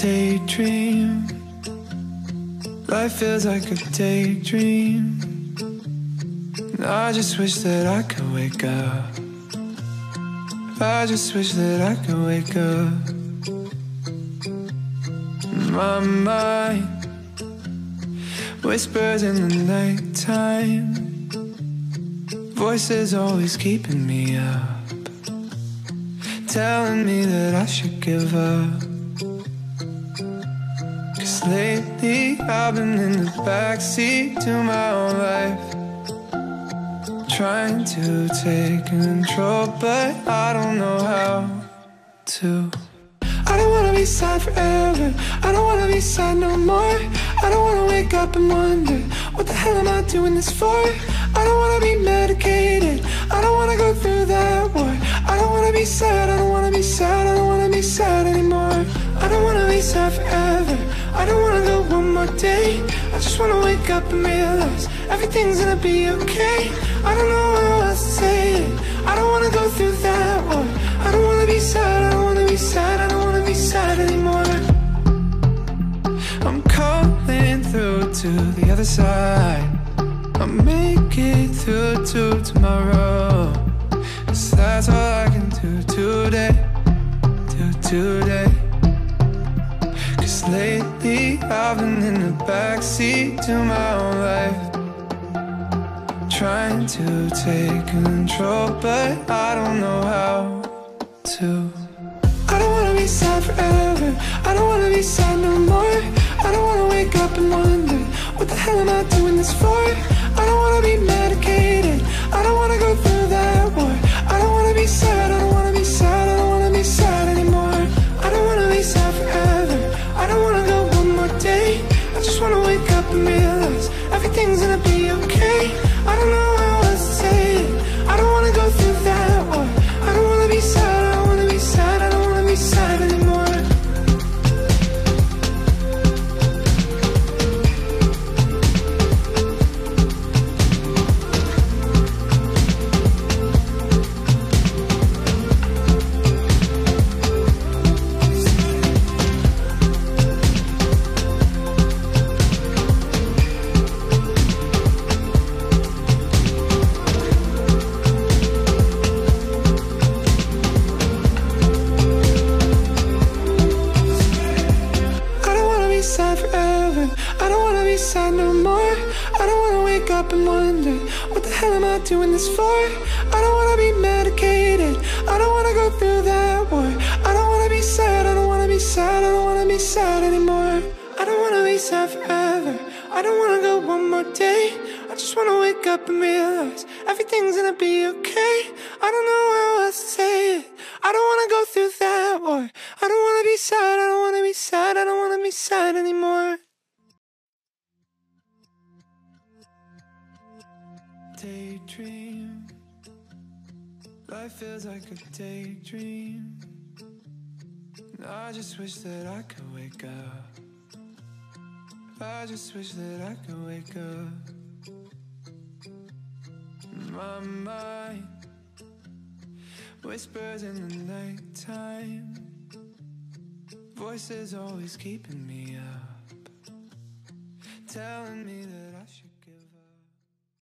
daydream. Life feels like a daydream. And I just wish that I could wake up. I just wish that I could wake up. My mind whispers in the nighttime. Voices always keeping me up, telling me that I should give up. Lately I've been in the backseat to my own life. Trying to take control, but I don't know how to. I don't wanna be sad forever. I don't wanna be sad no more. I don't wanna wake up and wonder, what the hell am I doing this for? I don't wanna be medicated. I don't wanna go through that war. I don't wanna be sad. I don't wanna go one more day. I just wanna wake up and realize everything's gonna be okay. I don't know how else to say it. I don't wanna go through that war. I don't wanna be sad. I don't wanna be sad. I don't wanna be sad anymore. I'm calling through to the other side. I'll make it through to tomorrow. Cause that's all I can do today. Do today. I've been in the backseat to my own life. Trying to take control, but I don't know how to. I don't wanna be sad forever. I don't wanna be sad no more. I don't wanna wake up and wonder, what the hell am I doing this for? I don't wanna be medicated. Wanna sad no more. I don't wanna wake up and wonder, what the hell am I doing this for? I don't wanna be medicated. I don't wanna go through that war. I don't wanna be sad. I don't wanna be sad. I don't wanna be sad anymore. I don't wanna be sad forever. I don't wanna go one more day. I just wanna wake up and realize everything's gonna be okay. I don't know how else to say it. I don't wanna go through that war. I don't wanna be sad. I don't wanna be sad. I don't wanna be sad anymore. Daydream. Life feels like a daydream. And I just wish that I could wake up. I just wish that I could wake up. My mind whispers in the nighttime. Voices always keeping me up, telling me that.